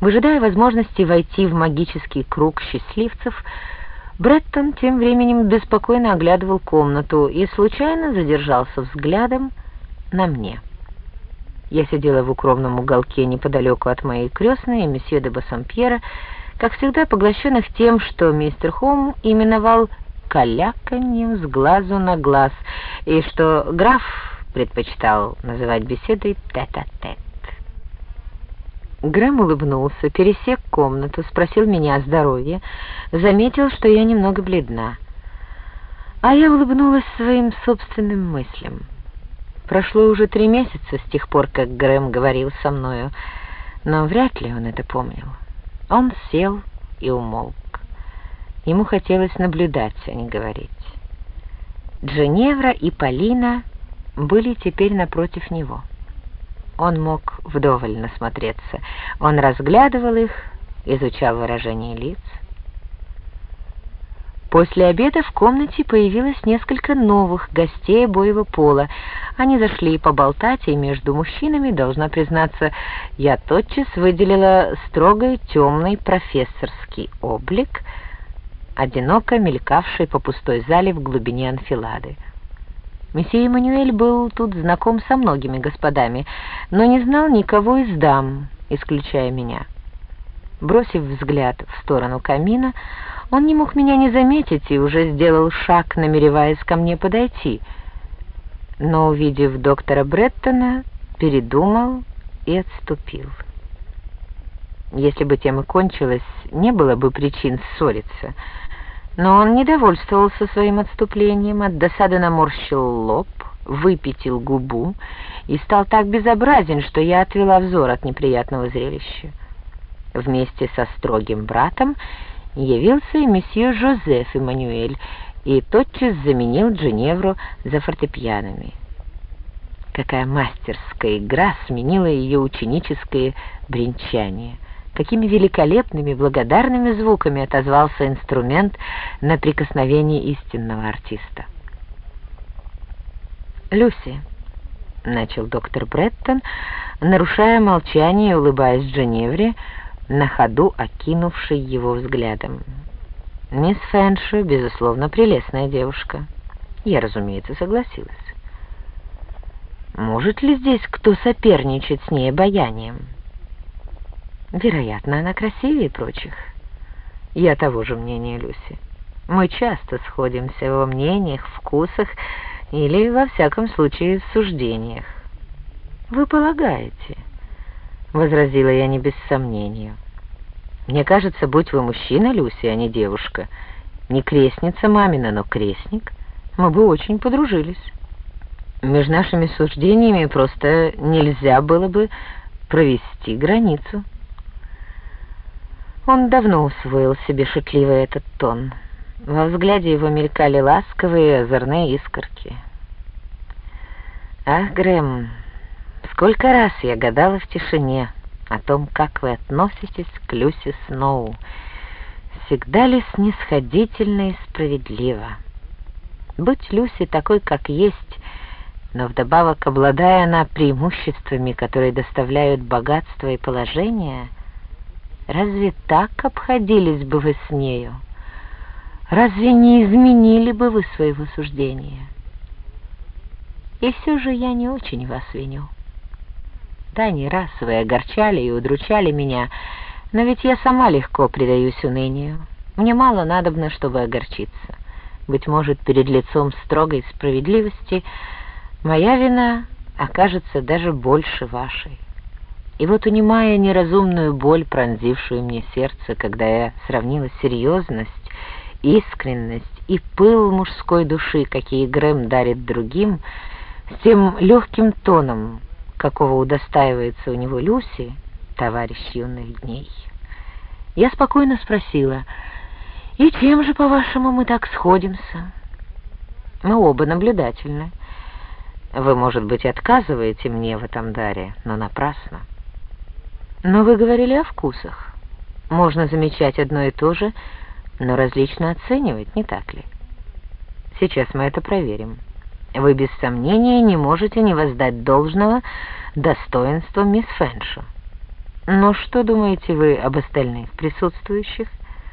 Выжидая возможности войти в магический круг счастливцев, Бреттон тем временем беспокойно оглядывал комнату и случайно задержался взглядом на мне. Я сидела в укромном уголке неподалеку от моей крестной и месье де Бассампьера, как всегда поглощенных тем, что мистер Холм именовал «каляканьем с глазу на глаз», и что граф предпочитал называть беседой «тет-а-тет». -тет. Грэм улыбнулся, пересек комнату, спросил меня о здоровье, заметил, что я немного бледна. А я улыбнулась своим собственным мыслям. Прошло уже три месяца с тех пор, как Грэм говорил со мною, но вряд ли он это помнил. Он сел и умолк. Ему хотелось наблюдать, а не говорить. Дженевра и Полина были теперь напротив него. Он мог вдоволь насмотреться. Он разглядывал их, изучал выражение лиц. После обеда в комнате появилось несколько новых гостей обоего пола. Они зашли поболтать, и между мужчинами, должна признаться, я тотчас выделила строгий темный профессорский облик, одиноко мелькавший по пустой зале в глубине анфилады. Месье Эммануэль был тут знаком со многими господами, но не знал никого из дам, исключая меня. Бросив взгляд в сторону камина, он не мог меня не заметить и уже сделал шаг, намереваясь ко мне подойти. Но, увидев доктора Бреттона, передумал и отступил. Если бы тем и кончилось, не было бы причин ссориться — но он не довольствовался своим отступлением, от досады наморщил лоб, выпятил губу и стал так безобразен, что я отвела взор от неприятного зрелища. Вместе со строгим братом явился и месье Жозеф Эммануэль и тотчас заменил Дженевру за фортепианами. Какая мастерская игра сменила ее ученическое бренчание — какими великолепными благодарными звуками отозвался инструмент на прикосновение истинного артиста. «Люси», — начал доктор Бреттон, нарушая молчание и улыбаясь Дженевре, на ходу окинувший его взглядом. «Мисс Фэншо, безусловно, прелестная девушка». Я, разумеется, согласилась. «Может ли здесь кто соперничать с ней обаянием?» Вероятно, она красивее прочих. Я того же мнения, Люси. Мы часто сходимся во мнениях, вкусах или, во всяком случае, в суждениях. «Вы полагаете?» — возразила я не без сомнения. «Мне кажется, будь вы мужчина, Люси, а не девушка, не крестница мамина, но крестник, мы бы очень подружились. Между нашими суждениями просто нельзя было бы провести границу». Он давно усвоил себе шутливый этот тон. Во взгляде его мелькали ласковые озорные искорки. «Ах, Грэм, сколько раз я гадала в тишине о том, как вы относитесь к Люси Сноу. Всегда ли снисходительно и справедливо? Будь Люси такой, как есть, но вдобавок обладая она преимуществами, которые доставляют богатство и положение — Разве так обходились бы вы с нею? Разве не изменили бы вы своего суждения? И все же я не очень вас виню. Да, не раз вы огорчали и удручали меня, но ведь я сама легко предаюсь унынию. Мне мало надобно, чтобы огорчиться. Быть может, перед лицом строгой справедливости моя вина окажется даже больше вашей. И вот, унимая неразумную боль, пронзившую мне сердце, когда я сравнила серьезность, искренность и пыл мужской души, какие Грэм дарит другим, с тем легким тоном, какого удостаивается у него Люси, товарищ юных дней, я спокойно спросила, «И чем же, по-вашему, мы так сходимся?» «Мы оба наблюдательны. Вы, может быть, отказываете мне в этом даре, но напрасно». Но вы говорили о вкусах. Можно замечать одно и то же, но различно оценивать, не так ли? Сейчас мы это проверим. Вы без сомнения не можете не воздать должного достоинства мисс Фэншу. Но что думаете вы об остальных присутствующих?